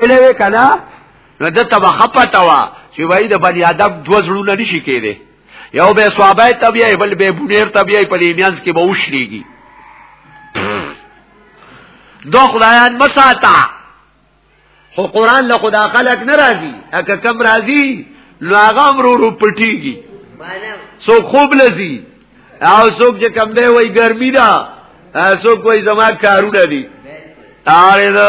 کله وې کنا نو د تبا خپتا وا چې وای د بنی ادم دوه زړونه نشي کېده یو به صحابه تبیا بل به بنیر تبیا په لیمینز کې به وشلیږي دو خدایان مساتا خو قران له خدا خلق ناراضي اګه کم راضي نو هغه امرو رو پټيږي سو خوب لذي او څوک چې کم دی وای ګرمي دا څوک وای زما کارونه دي آره دا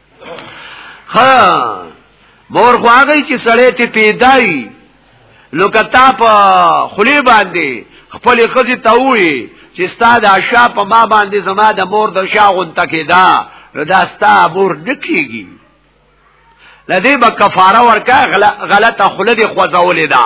ها مور خو هغه چې سړی ته پیدای نو کتا په خلی باندې خپل خزي ته وي چې ستاد عشا په ما باندې زما د مور د شاغون تکې دا نو دا ستا مور نکیږي لدی به کفاره ورکا غلطه خله دی خوځولې دا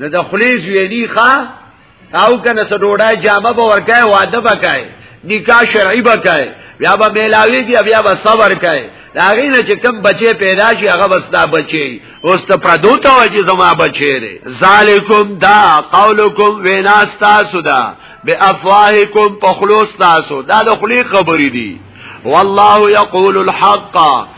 نو د خلیز ویلی ښا او کنه څه ډوډۍ جامه به ورکای واده وکای نکاح شرعي وکای بیا به میلاوی کی بیا به صبر کای دا غینه چې کم بچي پیدا شي هغه وستا بچي اوس ته پردو ته وایي زما بچي لري ذالکم دا قولکم وینا تاسو دا بافواهکم پخلوس تاسو دا د خلی خبرې دي والله یقول الحق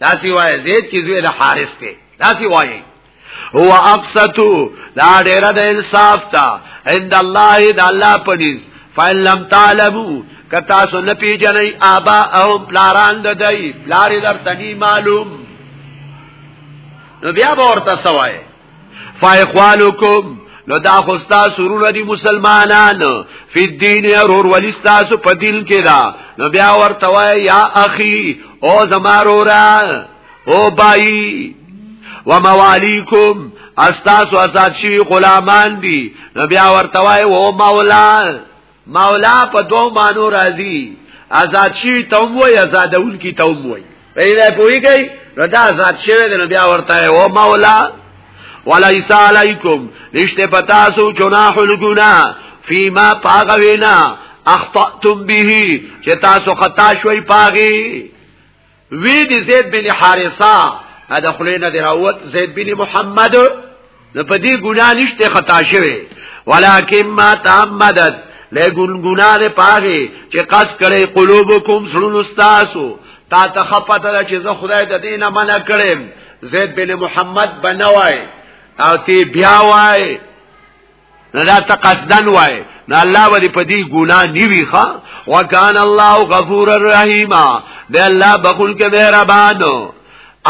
دا سی وای زید چې زوی د حارث ته دا سی وای هو اقصتو دا ډیره د انصاف تا عند الله د الله پنيز فإن لم تعلموا کتا سو نه پیجنې آبا او پلاران د دای پلار در تني معلوم نو بیا ورته سوای فایخوالکم نو دا خوستا سرور دی مسلمانان فی الدین ورور ولی ستاسو په دین کې دا نو بیا ورته وای یا اخی او زمارورا او بای و موالیکم استاسو آزاد شوی غلامان دی نو بیا ورته وای او مولا مولا په دوه مانو راځي آزاد شي توم وای آزادون کی توم وای پیدا کوي کوي ردا آزاد شوی دی نو بیا ورته او مولا وليس عليكم نشته پتاسو جناح الجنا فيما طاغوينا اخطأتم به چې تاسو خطا شوي پاغي وی دی زید بن حارثه دا خلینا دی راوت زید بن محمد نو په دې ګنا نشته خطا شوه ولکن ما تعمدت لګون ګنا نه پاره چې قص کړي قلوبکم سړون استاسو تا ته خپته چې زه خدای د دینه منع کړم زید بن محمد بنوای او تی بیا وای نه دا تقصدن وای نه الله ولی په دې ګنا نیوی ښا وکان الله غفور الرحیم د الله بخول کې مهربان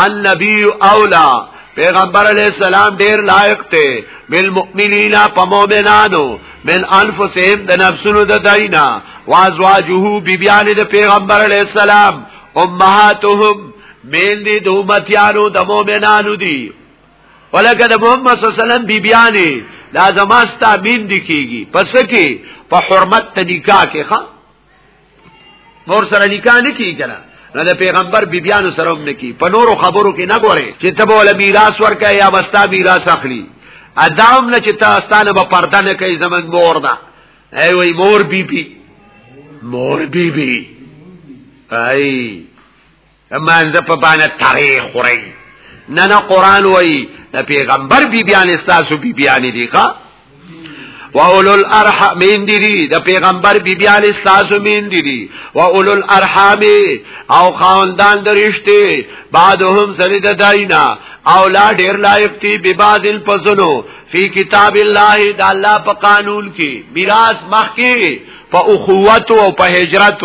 النبی اولا پیغمبر علیہ السلام ډیر لایق ته بالمؤمنین په مؤمنانو من انفسهم د نفسونو د داینا وازواجه بیبیان د پیغمبر علیہ السلام امهاتهم بیل دی د امتیانو د مؤمنانو دی ولکه د محمد صلی الله علیه وسلم بیبیانې دا زما ستابین دي کیږي پس کې په حرمت ته نکاح کې ښا مور سره نکاح نه کیږي کنه نو د پیغمبر بیبیانو سره هم نکی په نورو خبرو کې نه ګوره چې ته به ول میراث ورکه یا وستا میراث اخلي ادم نه چې تا ستانه به پرده نه کوي زمنګ مور ده ای وای مور بیبي بی. مور بیبي بی. ای مانځه په باندې تاریخ خوري نه نه قران وای د پیغمبر بی بیان استاسو بی بیان دي ښا واولو الارحام مين دي د پیغمبر بی بیان استاسو مين دي واولو الارحام او خاندان درشته بعدهم سره د داینا او لا ډیر لایق دي به بازل پسلو فی کتاب الله د الله په قانون کې میراث مخ کې په اخوت او په هجرت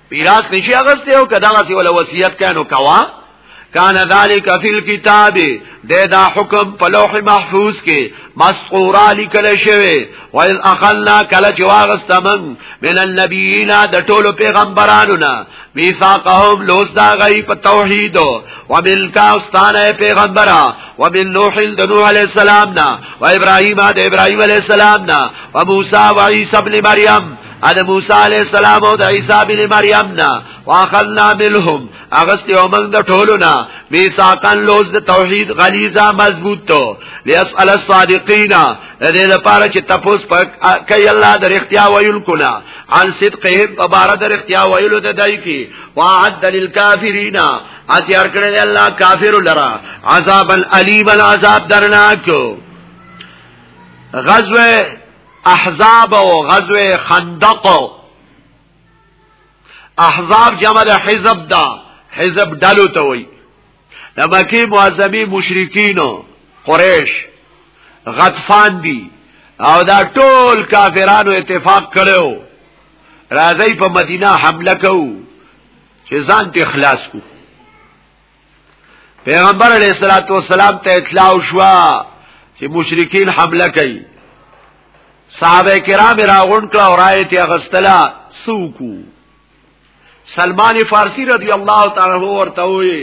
میراث نشي اغسته او کداغه سی ولا وصیت کانو کوا کان ذالک فی الكتاب د دا حکم په لوح محفوظ کې مسقورا لیکل شوی وان اخلنا کله چې واغستمن من النبیین د ټولو پیغمبرانو نه میثاقهم لوس دا غی په توحید او ملکا استان پیغمبره و من نوح د نوح علی السلام نه و ابراهیم د ابراهیم علی السلام نه و موسی و عیسی ابن مریم ا د موسی علی السلام او د عیسی بن مریم نا واخذنا منهم اغست یومن د ټولو نا میثاقن لوز د توحید غلیظه مضبوط تو لیسال الصادقین د دې لپاره چې تپوس پک کوي الله د اختیا ویل کنا عن صدقهم عبارت د اختیا ویل د دای کی وعد للکافرین اتیار کړل الله کافر لرا عذاب الیم العذاب درناک غزوه احزاب او غزوه خندق احزاب جمع د حزب دا حزب ډلو ته وای د مکی معظمی مشرکین قریش غطفان دی او دا ټول کافرانو اتفاق کړو راځي په مدینه حمله کو چې ځان ته اخلاص کو پیغمبر علیہ الصلوۃ والسلام ته اطلاع شوا چې مشرکین حمله کوي صحابه کرام راغون کړه او رايت اغستلا سوکو سلمان فارسی رضی الله تعالی عنہ ورته وي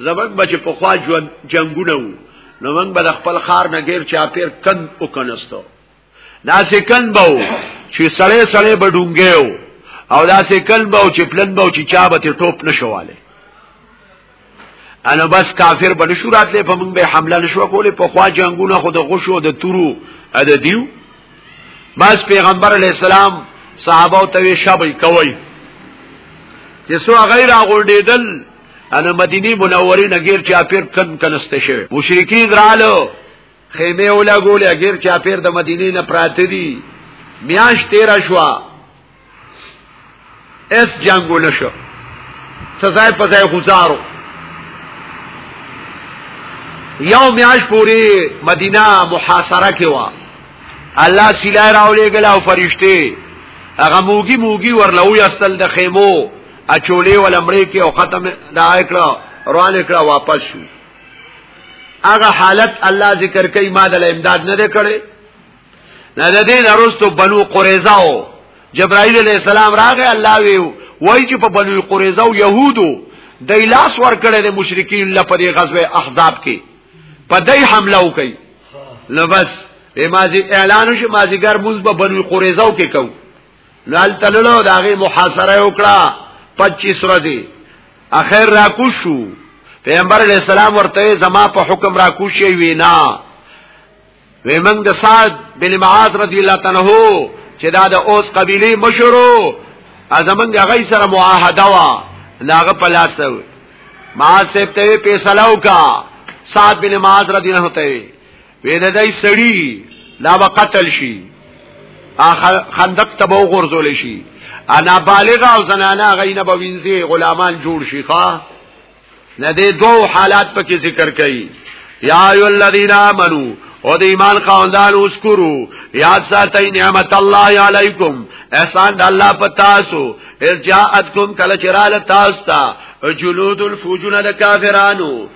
زمنګ بچ په خوا جنگونه وو نو موږ به خپل خار نه غیر چاپیر کند وکنستو داسې کن به و چې سړی سړی به ډونګی و او داسې کن به و چې پلن به و چې چا به تې ټوپ نه شوالی انو بس کافر به نشو راتلی په موږ به حمله نشو کولی په خوا جنګونه خو د غشو د تورو د دیو بس پیغمبر علی السلام صحابه او توی شبې کوي چې سو غیر غونډېدل ان مدینه منوره نګیر چا پیر کن کنسته شوی مشرکین رالو خیمه اولا ګولې اګیر چا پیر د مدینه نه پراته دي میاش 13 شوا اس جنگو نشو سزای په ځای گزارو یو میاش پوری مدینه محاصره کې وا الله سیلای راولې ګل او فرشته هغه موګي موګي ورلوي استل د خیمو اچولې ولمړې کې او ختم دا کړه روان کړه واپس شو هغه حالت الله ذکر کوي ما د امداد نه کړي نه د دې نرستو بنو قریظه او جبرائیل علیہ السلام راغی الله وی وای چې په بنو قریظه او يهودو د لاس ور کړي د مشرکین لپاره غزوه احزاب کې په دای حمله وکړي نو بس به مازی اعلان شي مازیګر موږ به بنو قریظه کې کوو نال تللو دا غي محاصره وکړه 25 ورځې اخر را کوشو پیغمبر علیہ السلام ورته زما په حکم را کوشي وینا وی موږ د سعد بن معاذ رضی الله تعالی عنہ چې دا د اوس قبيله مشرو ازمن هغه سره معاهده وا لاغه پلاسو معاذ سپته په سلاو کا سعد بن معاذ رضی الله تعالی وې د دې سړی لا وقتل شي خندق ته به وغورځول شي انا بالغ او زنانا غینه به وینځي غلامان جوړ شي ښا نه دې دوه حالات پکې ذکر کړي یا ایو الذین آمنو او د ایمان خواندان اسکرو یاد ساتي نعمت الله علیکم احسان د الله په تاسو اذ جاءتکم کله چرال تاسو ته جلود الفوجن د کافرانو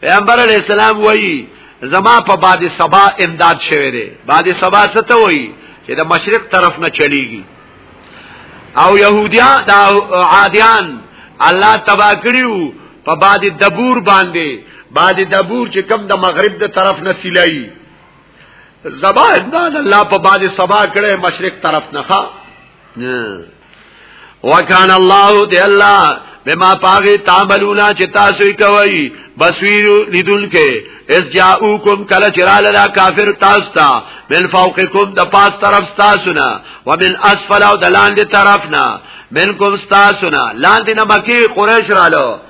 پیغمبر علی السلام وایي زما په باد سبا امداد شوه دی باد سبا څه ته وایي چې د مشرق طرف نه چلیږي او يهوديان د عادیان الله تبا کړیو په باد دبور باندې باد دبور چې کم د مغرب د طرف نه سیلایي زبا امداد الله په باد سبا کړه مشرق طرف نه ښا وکان الله دی الله بما پاغي تعملونا چې تاسو یې کوي بصیر لیدونکې اس جاءوکم کله چرال لا کافر تاسو ته من فوقکم د پاس طرف تاسو نه ومن اسفل او د لاندې طرف نه منکم تاسو نه لاندې نه مکی قریش رالو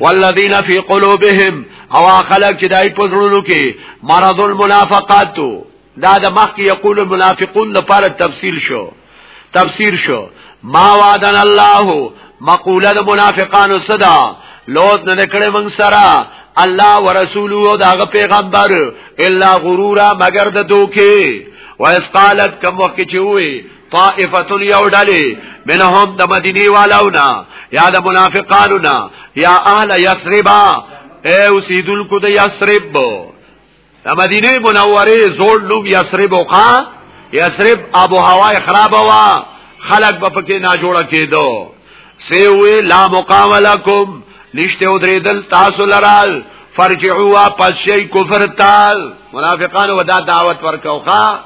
والذین فی قلوبهم او خلق چې دای په زړونو کې مرض المنافقات دا د مخ کې یقول المنافقون لپاره تفصیل شو تفسیر شو ما وعدن الله مقوله د منافقانو صدا لوز نه کړې مونږ سره الله ورسول او داغه پیغمبر الا غرورا مگر د دوکي واسقالت کم وخت چې وي طائفه یو ډلې منهم د مدینه والاونا یا د منافقانونا یا اهل یثرب اے اوسیدونکو د یثرب د مدینه منوره زوړ لوب یثرب وقا یثرب ابو هوا خراب وا خلق به پکې نا جوړ کېدو سی وی لا مقام لکم نشته او درېدل تاسو لرال فرجعوا پس شي کفر تال منافقان ودا دعوت ورکوخه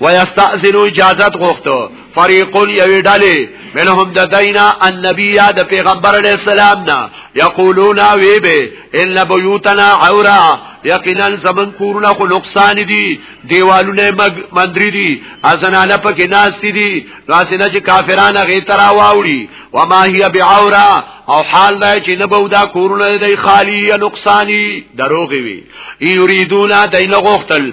ويستأذنوا اجازت غوښتو فريقون یوی ډلې منهم د دینا النبی یا د پیغمبر علی السلام نا یقولون وی به ان بیوتنا عورا یقینا زمن کورونه خو نقصان دي دیوالونه مندری دي ازناله پکې ناس دي راسنه چې کافرانه غي ترا واوړي وما هي بعورا او حال دا چې نه بودا کورونه دی خالی یا نقصانی دروغ وی یریدون دین غختل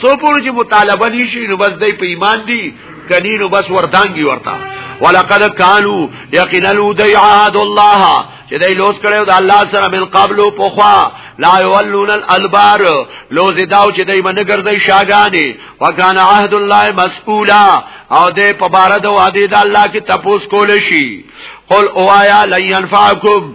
سو پوری چې مطالبه نشي نو بس دای په ایمان دي کني نو بس وردانګي ورتا ولقد كانوا يقينا دعاد الله چې دای لوس کړو د الله سره من قبل پوخوا لا يولون الالبار لوز داو چې دای باندې ګرځي شاګانی وکان عهد الله مسئولا او دې په بار د وادي د الله کې تپوس کول شي قل اوایا لن ينفعكم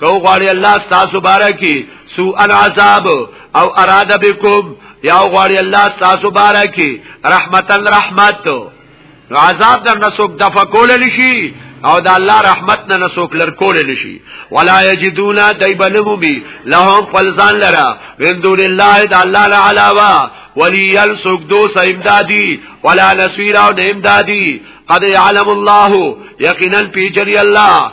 کو غواړي الله تاسو بارکی سو العذاب او اراده بكم یا غواړي الله تاسو بارکی رحمتن رحمت نو عذاب در نسوک دفع کول لشي او د الله رحمت نه نسوک لر کول لشي ولا یجدون دایبلمو بی لهم فلزان لرا من دون الله د الله لا علاوه ولی سوک دو امدادی ولا نصير او امدادی قد يعلم الله یقینا پی جری الله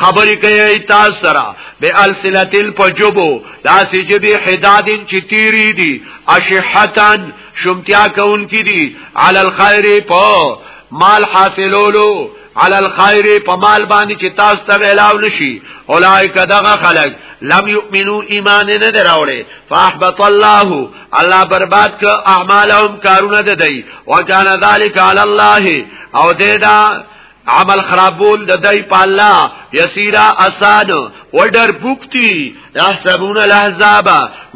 خبرې کوي تاسو سره به السلتل پجبو داسې جبي حدادن چې تیری دي اشحتن شمتیا کون کی دي علی الخير په مال حاصلولو علی الخير په مال باندې چې تاسو ته ویلاو نشي اولایک دغه خلق لم یؤمنو ایمان نه دراوړي فاحبط الله الله برباد ک اعمالهم کارونه ددی وکانه ذالک علی الله او دې دا عمل خرابول د دای په الله یسیرا اسان وډر بوکتی یحسبون الاحزاب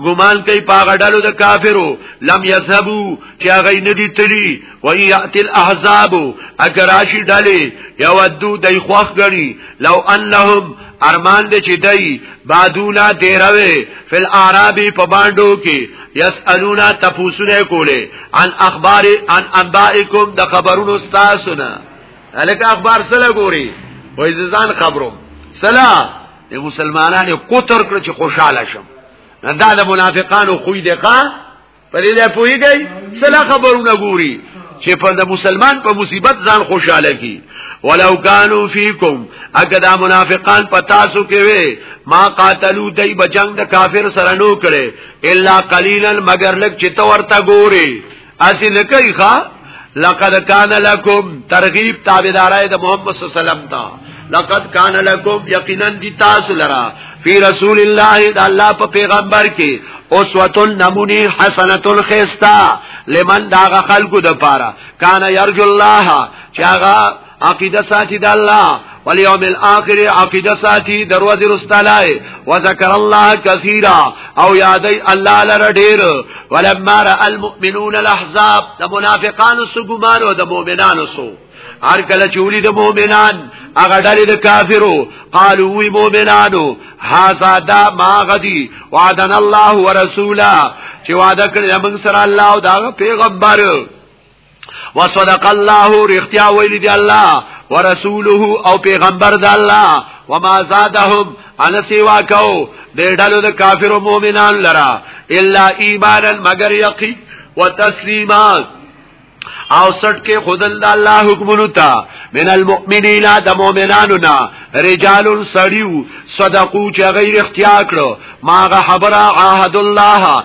ګمان کوي پاغه ډلو د کافرو لم یذهبو چې هغه نه دي تلی و یات الاحزاب اگر راشي ډلې یودو دای خوخ غني لو انهم ارمان دې چې دای بادولا دیروي فل اعراب په باندو کې یسالونا تفوسونه کوله عن اخبار عن انبائکم د خبرونو استاسونه الک اخبار سره ګوري وای ځان خبرو سلا د مسلمانانو کوتر کړ چې خوشاله شم دا د منافقانو خوې دی ښا په دې ځای پوهیږي سلا خبرونه ګوري چې په د مسلمان په مصیبت ځان خوشاله کی ولو کانوا فیکم اګه دا منافقان پتا سو کې وي ما قاتلو دای بجنګ د کافر سره نو کړي الا قلیلا مگر لک چې تو ورته ګوري اسی لکی خوا لقد کان لکم ترغیب تابدارائی دا محمد صلی اللہ علیہ وسلم تا لقد کان لکم یقینا دی تاسو لرا فی رسول اللہ دا اللہ پا پیغمبر کی اسوتن نمونی حسنتن خیستا لمن داغا خلقو دا پارا کان یرجو اللہ چاگا عقیده ساتي د الله والیوم الاخر عقیده ساتي دروازه رستلای وذکر الله کثیرا او یادای الله لره ډیر ولما را المؤمنون الاحزاب د منافقانو سګمان او د مؤمنانو سو هر کله چې ولید مؤمنان هغه ډلې د کافرو قالو وی مؤمنانو هاذا دا ما غدی وعدن الله ورسولا چې وعده کړی موږ سره الله او دا پیغمبر وصدق الله رختیا ویل دی الله ورسوله او پیغمبر د الله وما زادهم ان سیوا کو د ډلو د کافر او مؤمنان لرا الا ایمانا مگر یقین وتسلیما او سټ کې خدل د الله حکمونو ته من المؤمنین د مؤمنانو نه رجال سړیو صدقو چې غیر اختیار کړو ماغه خبره عهد الله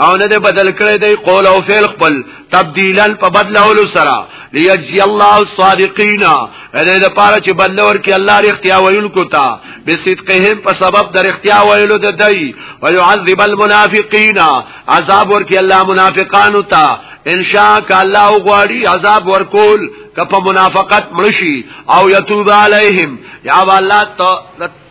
او نه بدل کړی دی قول او فعل خپل تبدیلا په بدلولو سره ليجزي الله الصادقين دې د پاره چې بدل ورکړي الله رښتیا ویونکو ته به صدقهم په سبب د رښتیا ویلو د دی او يعذب المنافقين عذاب ورکړي الله منافقانو ته ان شاء الله غواړي عذاب ورکول کپ منافقت ملشي او يتوب عليهم یا الله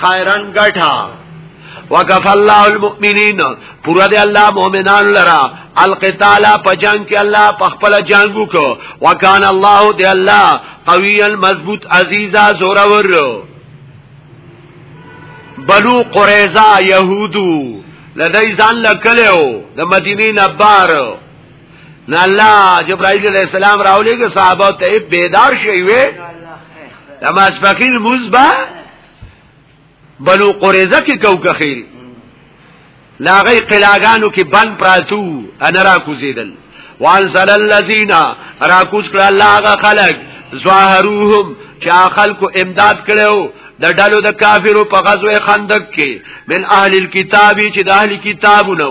خیرا ګټا وقف الله المؤمنین پورا دی الله مؤمنان لرا القتال په جنگ کې الله په خپل جنگو کو وکانه الله دی الله قویا مضبوط عزیزا زورور بنو قریظه یهودو لدی ځان لکلو د مدینې نه بار نه الله جبرائیل علیہ السلام راولې کې صحابه ته بیدار شي وي لما سپکین مزبا بلو قریزه کې کو که خیری لاغی قلاغانو کې بند پراتو انا را کوزیدل وانزل الذین را کوز کړه لاغه خلق ظاهروهم چا خلق امداد کړو د ډلو د کافرو په غزوه خندق کې من اهل الكتاب چې د اهل کتابونو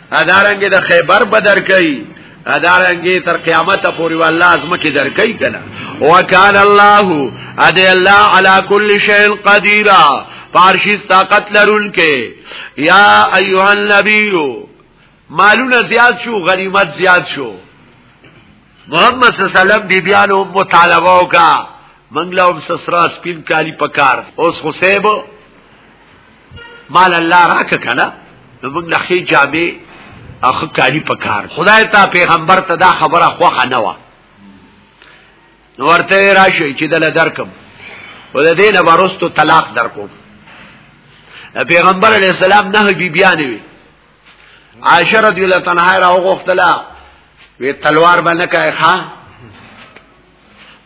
ادارنګ د خیبر بدر کوي ادارنګ تر قیامت پورې والله ازمکه در کوي کنه وکال الله ادي الله على كل شيء قدير پارشي طاقت لرونکي يا ايها النبي مالونه زیات شو غنیمت زیات شو محمد صلی الله علیه وسلم بی بیانو مطالبه وکا منګلا هم سسرا سپین کالی پکار اوس حسیب مال الله راک کنا نو موږ لخي جامع اخ کاری پکار خدای ته پیغمبر ته دا خبره خوخه نه و نو ورته راشي چې دل درکم ول دې نه ورستو طلاق درکو پیغمبر علی السلام نه بی بیان وی عائشه رضی الله عنها را وغوښتله وی تلوار باندې کای ښا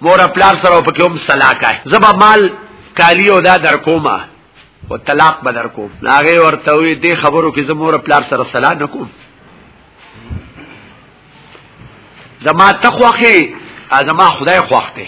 مور خپل سره په کوم صلاح کای زبا مال کالی او دا در کومه او طلاق به در کوم هغه ورته وی دې خبرو کې زمور خپل سره صلاح نکوم زما تخوخه زما خدای خوخته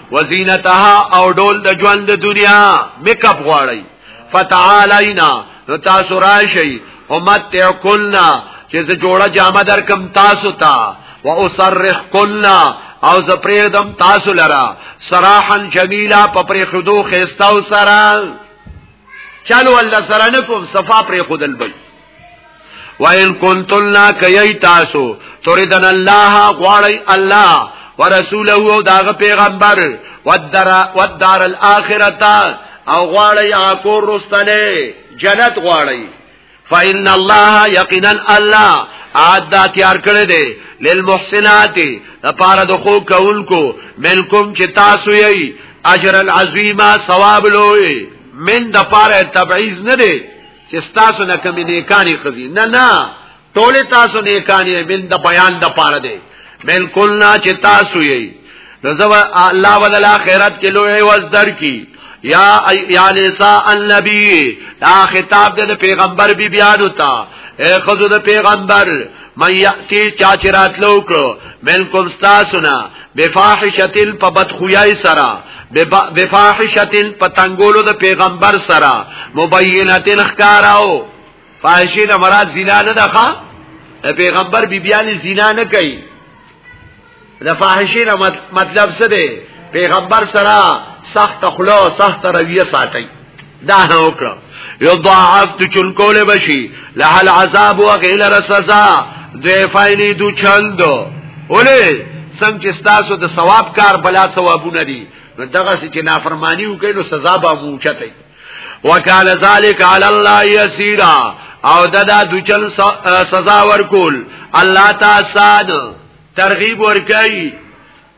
وزینتها او ډول د ژوند د دنیا میک اپ غواړي فتعالینا نو تاسو راشي امت کلنا چې زه جوړه جامه در کم تاسو ته و اسرح کلنا او زه پرېدم تاسو لرا سراحا جمیلا په پرې خدو خيستاو سره چلو الله سره نه کوم صفا پرې خودل بل وَإِن كُنتُنَّ كَيَيْ تَاسُو تُرِدْنَ اللَّهَ غَوَارَيْ اللَّهَ ورسوله او داغه پیغمبر ودر ودار الاخرته او غواړی اکور رستنه جنت غواړی فإن الله یقینا الله عاد تیار کړی دی للمحسنات لپاره د خو کولکو منکم چې تاسو یې اجر العظیمه ثواب لوی من د پاره تبعیض نه دی چې تاسو نه کمی نیکانی خزي نه نه ټول تاسو نیکانی من د بیان د پاره دی بالکل نه چې تاسو یې رضوا الله ولل اخرت کې لوی وزدر کی یا یا نساء النبی دا خطاب د پیغمبر بی بیا دوتا اے خزو د پیغمبر مې یاتی چا چرات لوکو منکم تاسو نه بفاحشتن په بدخویای سره بفاحشتن په تنګولو د پیغمبر سره مبینتن خکاراو فاحشه د مراد زنا نه ده پیغمبر بیبیانی زنا نه کوي د فاحشه نه مطلب څه دی پیغمبر سره سخت خلو سخت رویه ساتي دا وکړه یضاعف تو چون کوله بشي له العذاب وغیل رسزا ضعفین دو چند اوله سم چې تاسو د ثواب کار بلا ثوابونه دي نو دغه چې نافرمانی وکړي نو سزا به موچته وکال ذالک علی الله یسیرا او ددا دوچل سزا ورکول الله تعالی ترغیب ورکړي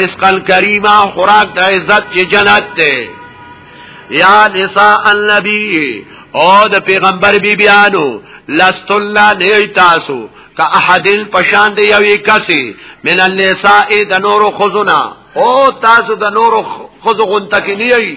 رزقا کریما خوراک د عزت چې جنت ته یا نساء النبی او د پیغمبر بی بیانو لست الله نه تاسو کا احدل پشان دی یوې کسي من النساء د نور خزنا او تاسو د نور خزو غنتکلی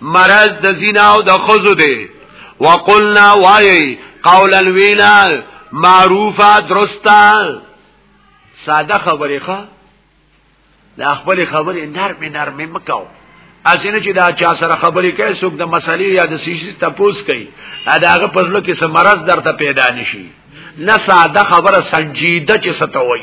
مرض د زنا او د خزو دی وقلنا وای قولا وینا معروفه درستا ساده خبره ښه دا خپل خبره نرم نرم مکاو اسینه چې دا چا سره خبرې کوي څوک د مسلې یا د سیسې تپوس کوي دا هغه پزلو کې سمرز درته پیدا نشي نه ساده خبره سنجیده چې ستوي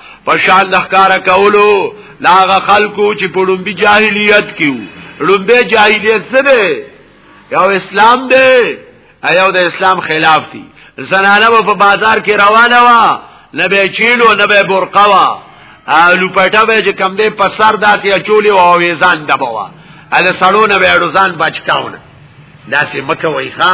په شان د ښکارا کولو لاغه خلکو چې په لومبي جاهلیت کې وو لومبي جاهلیت سره یو اسلام دی ایو د اسلام خلاف دی زنانه په بازار کې روانه وا نه به چیلو نه به برقه وا الو پټه به چې کم دې په سر داسې اچولې او ویزان دبوا ال سړونه به اړوزان بچکاونه داسې مکه وای ښا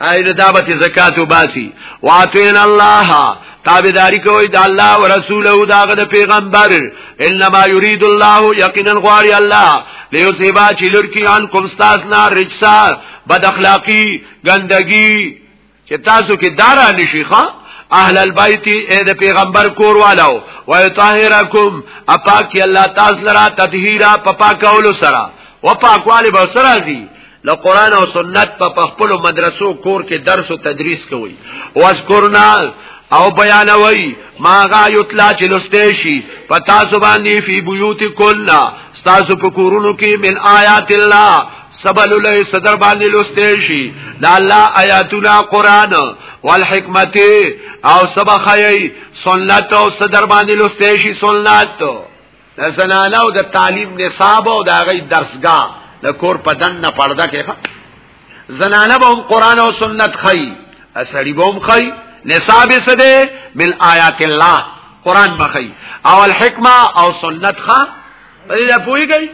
اې د دابت زکات وباسي واتین الله تابعداري کوي د الله او رسول او داغه د پیغمبر انما يريد الله یقینا غاری الله ليصيبا چې لړکی ان کوم استاد نه رجسا بد اخلاقی ګندګي چې تاسو کې دارا نشيخه اهل البيت اې د پیغمبر کور والو ويطهركم اپاک الله تعالی را تطهیرا پپا کولو سره وپاکواله به سره زی د قران او سنت په خپل مدرسو کور کې درس او تدریس کوي واذکرنا او بیانوي ما غا یتلا چې لستېشي پتا سبحانه فی بیوت کلنا تاسو په کورونو کې من آیات الله سبل له صدر باندې لستېشي د الله آیاتنا قران والحکمت او سبخی سنت او صدر باندې لستېشي سنت د زنانه او د تعلیم نصاب او د هغه درسګاه د کور په دنه پرده کې زنانه به هم قران او سنت خي اسړي به هم خي نصاب څه ده بل آیات الله قران بخي او الحکمه او سنت خا دې پوي گئی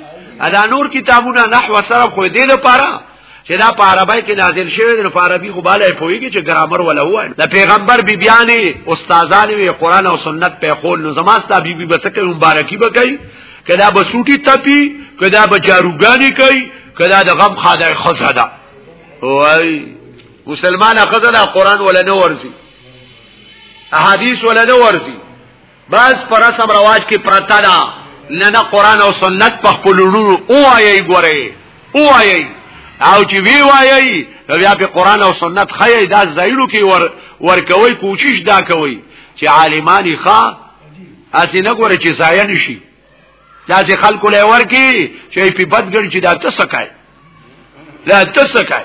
ادا نور کتابونه نحو سره خو دې لپاره چې دا په عربی کې نازل شوی دی نو په عربي خو بالا پويږي چې ګرامر ولا وای د پیغمبر بی بیانې استادان وی قران او سنت په خول نو زماستا بی بی بسکه مبارکي وکړي کدا بسوټي تپي کدا بچاروګانی کوي کدا د غم خاده خزه ده وای مسلمان خزه ده قران ولا نه ورزي احادیث ولا نه ورزي بس پر رسم رواج کې پرتا ده نه نه قران او سنت په خپل لورو او آیي ګوري او آیي او چې وی وایي بیا په قران او سنت خی دا زایلو کې ور ورکوي کوشش دا کوي چې عالمانی ښا اسی نه ګوري چې ضایع نشي دا چې خلکو لور کې چې په بدګل چې دا تسکای لا تسکای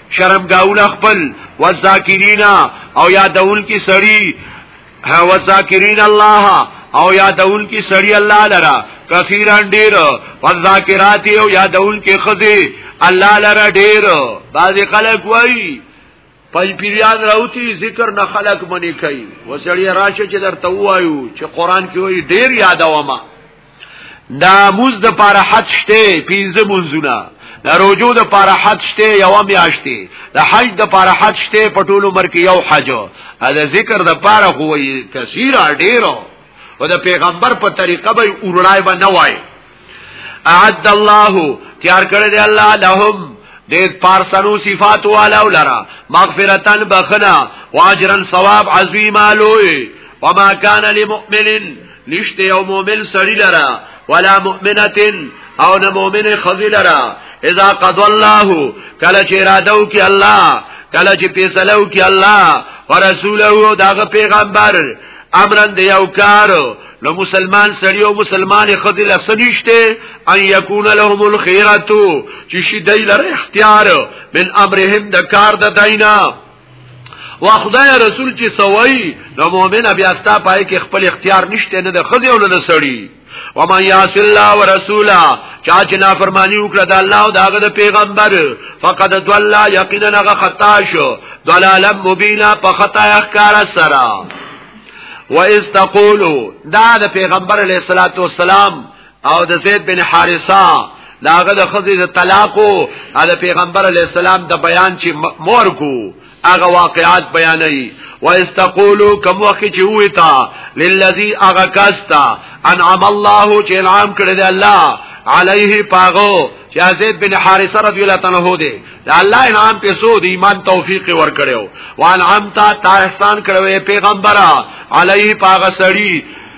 شرم گاول خپل والذاکرین او یادول کی سړی والذاکرین الله او یادول کی سړی الله لرا کثیران ډیر والذاکرات او یادول کی خزی الله لرا ډیر بعضی خلک وای پنځ پیریان راوتی ذکر نه خلق منی کوي وسړی راشه چې درته وایو چې قران کې وایي ډیر یادوما دا موز د پاره حد شته پنځه منځونه د روجو د پاره حد شته یو میاشتي د حج د پاره حد شته په ټول عمر کې یو حج دا ذکر د پاره خو کثیر ډیرو او د پیغمبر په طریقه به اورړای به نه وای اعد الله تیار کړی دی الله لهم دید پارسنو صفات والا ولرا مغفرتن بخنا واجرن ثواب عظیم الوی وما کان لمؤمنین نشته یو مؤمن سړی لرا ولا مؤمنه او نه مؤمن خزی لرا اذا قضى الله کله چې اراده وکي الله کله چې فیصله وکي الله ورسوله داغه پیغمبر امرن دی یو کار نو مسلمان سړی او مسلمان خزی لسنشته ان یکون لهم الخيرتو چې شي دای لره اختیار من امرهم د کار د دینه وا خدای رسول چې سوي نو مؤمن بیا ستا پای کې خپل اختیار نشته نه د خزي او نه سړي و من یاس الله ورسولا چا چې نافرمانی وکړه د الله او دغه د پیغمبر فقد ضل یقینا هغه خطا شو ضلالا مبینا په خطا اخکار سره و استقولوا دا د پیغمبر علیه الصلاۃ والسلام او د زید بن حارثه داغه د خزې د طلاق او د پیغمبر علی السلام د بیان چې مور کو هغه واقعات بیانوي و استقولو کوم وخت چې وې تا للذي هغه کاستا انعم الله چې انعام کړی دی الله علیه پاغو چې زید بن حارثه رضی الله تعالی عنہ دی دا الله انعام په سو دی ایمان توفیق ور کړو وان عام تا تا احسان کړو پیغمبره علیه پاغه سړی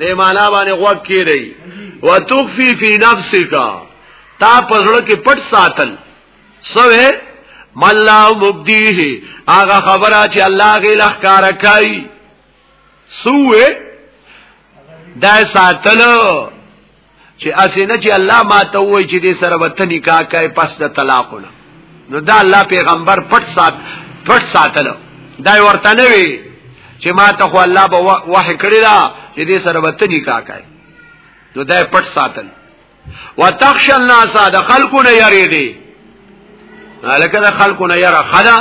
د معنا باندې غوږ کې دی وتخفي في نفسك تا پزړه کې پټ ساتل سوې ملا مبديه هغه خبره چې الله غي لخکار کوي سوې دا ساتلو چې اسنه چې الله ما ته وای چې دې سره وته نکاح کوي پس د طلاق نه نو دا الله پیغمبر پټ سات پټ ساتلو دا ورته نه وی چې ما ته خو الله به وحی کړی دا چې دې سره وته نکاح کوي نو دا پټ ساتل وتخشى الناس د خلقونه یریږي لکه د خلقونه یره خدا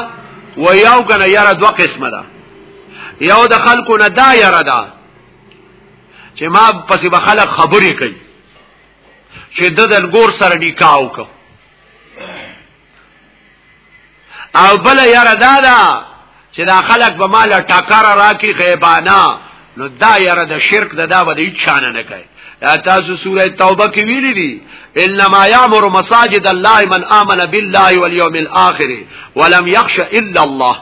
و یو کنه یره دوه قسمه ده یو د خلقونه دا یره ده چې ما پسې به خلک خبرې کوي چې د دلګور سره نکاح وکړ او بل یاره دا دا چې دا خلک به مال ټکر راکی غیبانا نو دا یاره د شرک د دا به هیڅ شان نه کوي تاسو سوره توبه کې ویلي دي انما یامر مساجد الله من امن بالله واليوم الاخر ولم يخش الا الله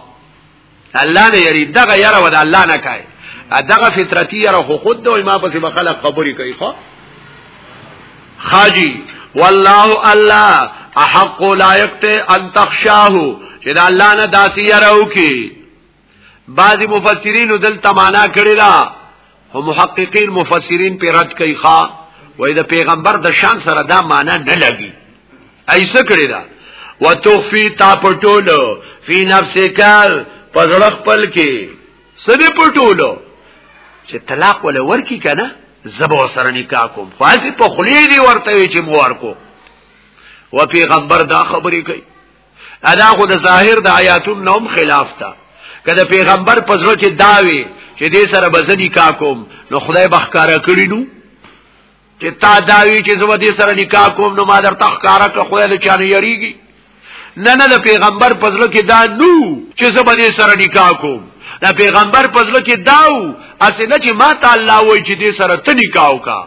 الله نه یری دغه یره ود الله نه کوي دغه فطرتي یره خو خود دوی ما پسې بخلق خبرې کوي خو خاجی والله الله احق لایق ته ان تخشاه چې دا الله نه داسي یره وکي بعضی مفسرین دلته معنا کړی دا هم محققین مفسرین په رد کوي ښا وای د پیغمبر د شان سره دا معنی نه لګي ایسه کړی دا وتخفی تا پټولو فی نفسک پزړه خپل کې سده پټولو چې طلاق ولا ورکی کنه زبو سره نکاح کوم خاصه په خلی دی ورته چې مو ورکو و پیغمبر دا خبرې کوي ادا خو د ظاهر د آیاتونو نوم خلاف تا کله پیغمبر پزړه کې داوي چې دې سره بزنی کا کوم نو خدای بخکارا کړی نو چې تا داوي چې زو دې سره نکاح کوم نو ما در تخکارا که خدای له چانه یریږي نه نه د پیغمبر پزړه کې دا نو چې زو دې سره نکاح کوم دا پیغمبر پزړه کې داو اسنه چې ما تعالی وای چې دې سره ته نکاح وکړه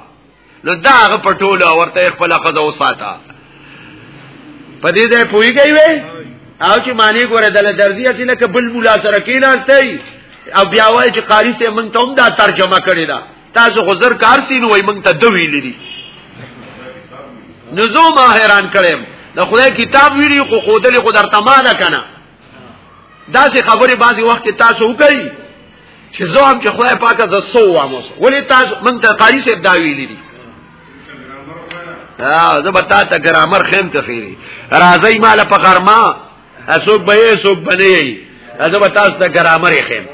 نو دا هغه پټول ورته خپل خزه وساته په دې ځای پويږي وي او چې معنی ګوره دل درځي چې لکه بل مولا سره کیناستي او بیا وایي چې قاری ته مونږ ته هم دا ترجمه کړی دا تاسو خو زر کار سین وای مونږ ته دوی لري نزو ما حیران کړم د خدای کتاب ویلی خو خودلې خو درته ما ده کنه دا چې خبرې بعضی وخت تاسو وکړي چې زه هم چې خدای پاک ز سو وامو ولې تاسو من ته قاری صاحب دا ویلي دي ها زه به تاسو ته ګرامر خیم ته فیری راځي مال په غرما اسوک به یې اسوک بنې یې زه به تاسو ته ګرامر خیم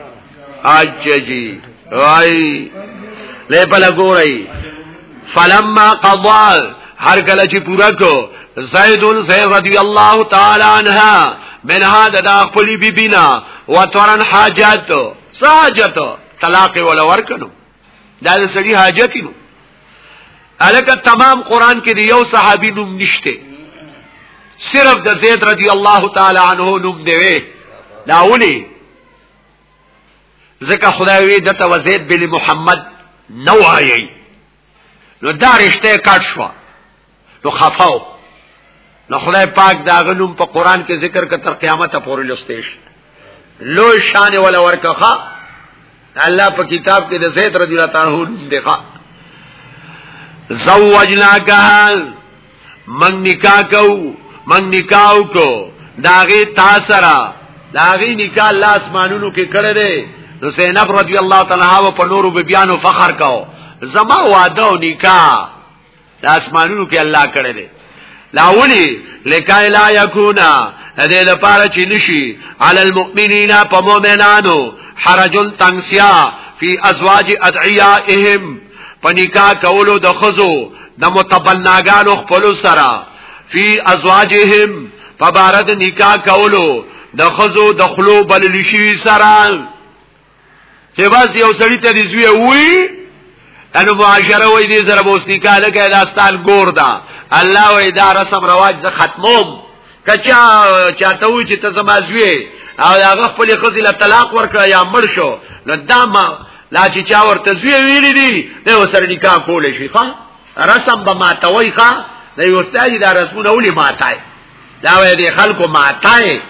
اچھا جی وای له بل ګورای فلما قضا هر کله چې پورا کو زید زید رضی الله تعالی عنها من هذا دا خپل بی بینا وترن حاجت ساجت طلاق ولا ورکنو دا د سړي حاجت نو الکه تمام قران کې دی یو صحابي نوم نشته صرف د زید رضی الله تعالی عنہ نوم دی دا ولي ځکه خدای وی دته وزید بن محمد نو وایي نو دا رشته کټ شو نو خفاو نو خدای پاک دا غنوم په قران کې ذکر ک تر قیامت پورې لستېش لو شان ولا ورکخه الله په کتاب کې د زید رضی الله تعالی عنہ دغه زوجناکه من نکاح کو من نکاح کو داغه تاسرا داغه نکاح الله اسمانونو کې کړه دې نو زینب رضی الله تعالی عنها په نورو بیانو فخر کاو زما واده او نکاح د اسمانونو کې الله کړی دی لاولی لکای لا یکونا دې لپاره چې نشي علی المؤمنین په مؤمنانو حرجن تنگسیا فی ازواج ادعیائهم په نکاح کولو د خزو د متبناګانو خپل سره فی ازواجهم په بارد نکاح کولو د خزو د خلو بلل شي سره چې بس یو سړی ته دې زوی وی انو معاشره وای دې سره بوس نکاح لګی دا ستان ګور دا الله وای دا رسم رواج ز ختموم کچا چاته و چې ته زما زوی او هغه خپل خزي له طلاق ورکړ یا مړ شو نو دا ما لا چې چا ورته زوی ویلي دي نو سره نکاح کول شي ښا رسم به ماتوي ښا د یو استاد دا رسمونه ولي ماتای دا وې د خلکو ماتای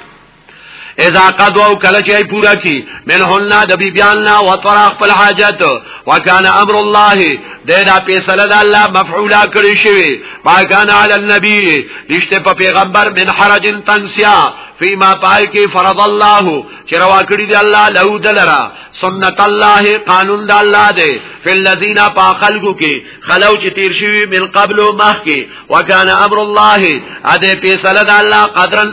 اذا قدوا کله چې پورا کی منهن د بی بیان لا وطرا خپل حاجت وکان امر الله د دا فیصله د الله مفعولا کړی شوی پاکان علی النبی رشته په پیغمبر من حرج تنسیا فيما پای کې فرض الله چې روا کړی دی الله له دلرا سنت الله قانون د الله دی فی الذین فاخلقوا کې خلو چې تیر شوی من قبل مخ کې وکانه امر الله اده فیصله د الله قدرن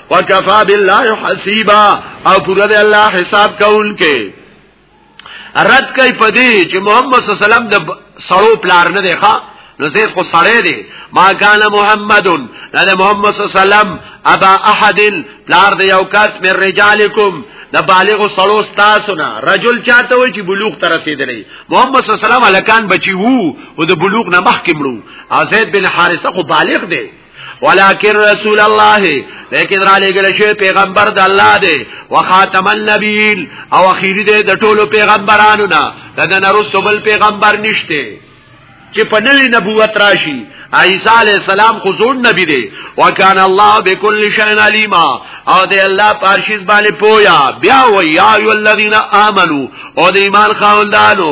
وکفا بالله حسیبا او پورا دی الله حساب کوونکې رد کوي پدې چې محمد صلی الله علیه وسلم د سړو پلار نه دی ښا نو زید خو سړی دی ما کان محمد لنه محمد صلی الله علیه وسلم ابا احد پلار دی یو کس مې رجالکم د بالغ سړو تاسو نه رجل چاته وي چې بلوغ ته رسیدلی محمد صلی الله علیه وسلم الکان بچي وو او د بلوغ نه مخکې مړو زید بن حارثه خو بالغ دی ولكن رسول الله لیکن را لګل شوی پیغمبر د الله دی وخاتم النبیین او اخیری دی د ټولو پیغمبرانو نه د نرسو بل پیغمبر نشته چې په نوې نبوت راشي عیسی علی السلام خو زوړ نبی دی وکانه الله بكل شیء علیما او دی الله پارشیز باندې پویا بیا و یا ای الذین آمنو او د ایمان خاوندانو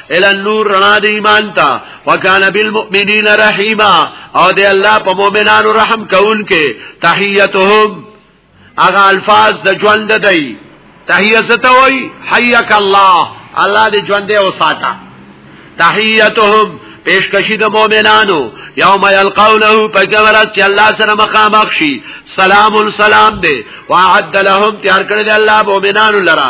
الى النور رنا د ایمان تا وکانه بالمؤمنین رحیما او دی الله په مؤمنانو رحم کون کې تحیتهم اغه الفاظ د ژوند دی تحیه ستوي حیک الله الله دې ژوند او ساته تحیتهم پیشکشی د مؤمنانو یوم یلقونه پکورت چې الله سره مخامخ شي سلام سلام دې وعد لهم تیار کړل الله مؤمنانو لرا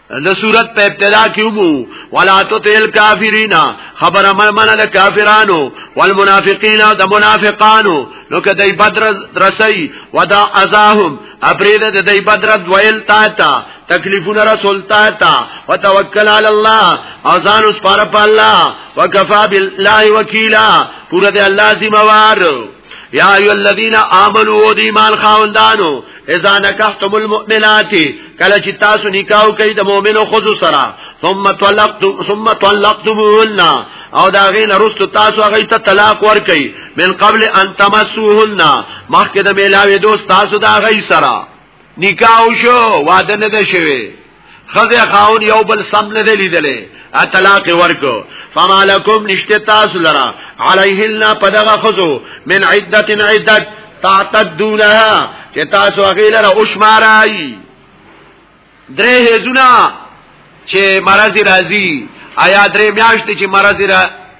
د صورت په ابتدا کې وو ولا تطل کافرین خبر من من د کافرانو والمنافقین د منافقانو نو که دای بدر رسي ودا ازاهم اپریل د دای بدر دویل تا تا تکلیفون رسول تا تا وتوکل علی الله اذان اس پر الله وکفا بالله وکیلا پورا د الله ذمہ وار یا ایو الذین آمنو او دی ایمان خاوندانو اذا نکحتم المؤمنات کله چې تاسو نکاح کوي د مؤمنو خود سره ثم طلقتم ثم طلقتموهن او دا غین رست تاسو هغه ته طلاق ور کوي من قبل ان تمسوهن مخکې د میلاوي دوست تاسو دا غي سره نکاح شو واده نه ده شوی خزه خاون یو بل سم نه لیدلې اطلاق ورکو فما لکم نشته تاسو لرا علیهن پدغه خزو من عدت عدت تعتدونها چې تاسو هغه لرا او شمارای درې هزونه چې مرضی راځي آیا درې میاشتې چې مرضی را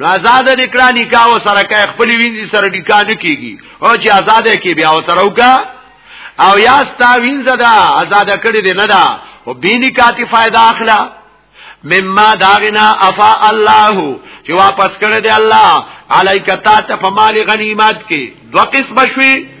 نو آزاد نکړه نکاح سره کوي خپل وینځي سره نکاح نه کیږي او چې آزاد کې بیا سره وکا او یا ستا وینځه دا آزاد کړی دی نه دا او به نکاح تی فائدہ اخلا مما داغنا افا الله چې واپس کړی دی الله علیکتا ته په مال غنیمت کې دو قسم شوي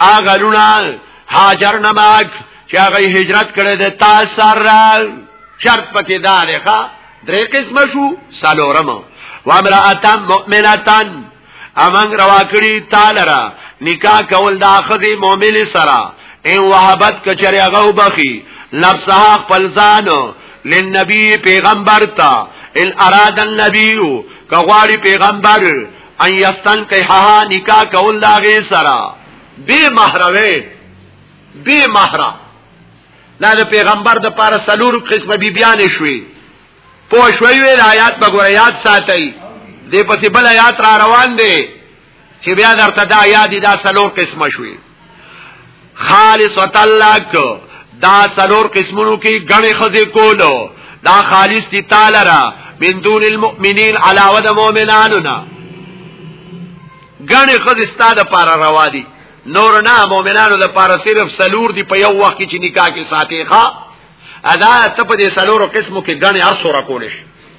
هغه لونه هاجر نمک چې هغه هجرت کړی د تاسو را شرط پکې دا لري درې قسم شو سالورم وامراتن مؤمنتن امنګ روا کړی تعالی را نکاح کول دا خدي مؤمن سره ان وهبت کچری هغه وبخي نفسها خپل ځان لنبي پیغمبر ته ان اراد النبي کغواړي پیغمبر ان یستن کیحا نکاح کول دا غي سرا بے محروی بے محرا دا د پیغمبر د پاره سلور قسمه بی بیان شوي پو شوي وی آیات بګور یاد ساتي دې پسې بل آیات را روان دي چې بیا درته دا یاد دا سلور قسمه شوي خالص وتلک دا سلور قسمونو کی گنی خزی کولو دا خالص تی تالا را من دون المؤمنین علاوه دا مومنانو نا گنی خزی ستا دا پارا روا دی نور نه مومنانو دا پارا صرف سلور دی پا یو وقتی چی نکاح کی ساتی خواه ادا ته په دې سلورو قسمو کې غني ارسو را کولې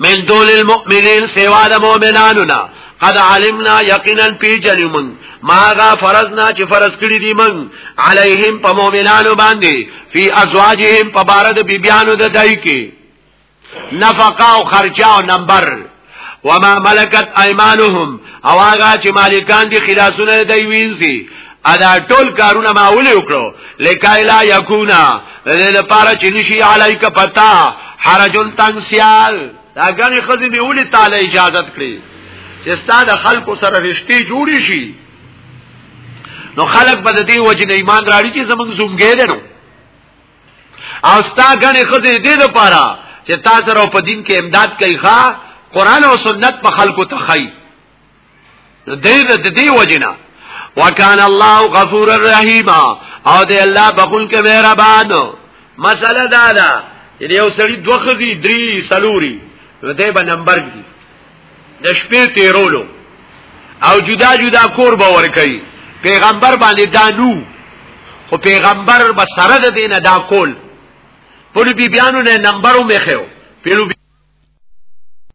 من دول المؤمنین سوا د مؤمنانو نه قد علمنا یقینا پی جنمن ما غا فرضنا چې فرض کړی دی من علیهم په مؤمنانو باندې فی ازواجهم په بارد بیبیانو د دای کې نفقه او خرچه او نمبر وما ملکت ايمانهم او هغه چې مالکان دي خلاصونه دی وینځي ادا ټول کارونه ما ولې وکړو لکای لا یکونا د دې لپاره چې نشي علایک پتا حرجن تنسیال دا غني خزي به ولې تعالی اجازه کړی چې ستاد خلکو سره رښتې جوړی شي نو خلک به د دې وجه نه ایمان راړي چې زمونږ زومګې ده نو او ستا غني خزه دې لپاره چې تا سره په دین کې امداد کوي ښا قران او سنت په خلکو ته خي دې د دې وجنه وکان الله غفور الرحیم او دې الله بخون کې مهربان مسله دا ده چې یو سړی دوه خزي درې سلوري دې به نمبر دي د شپې تیرولو او جدا جدا کور به ور کوي پیغمبر باندې دانو خو پیغمبر به سره د دینه دا کول په بی بیانو نه نمبرو مخه په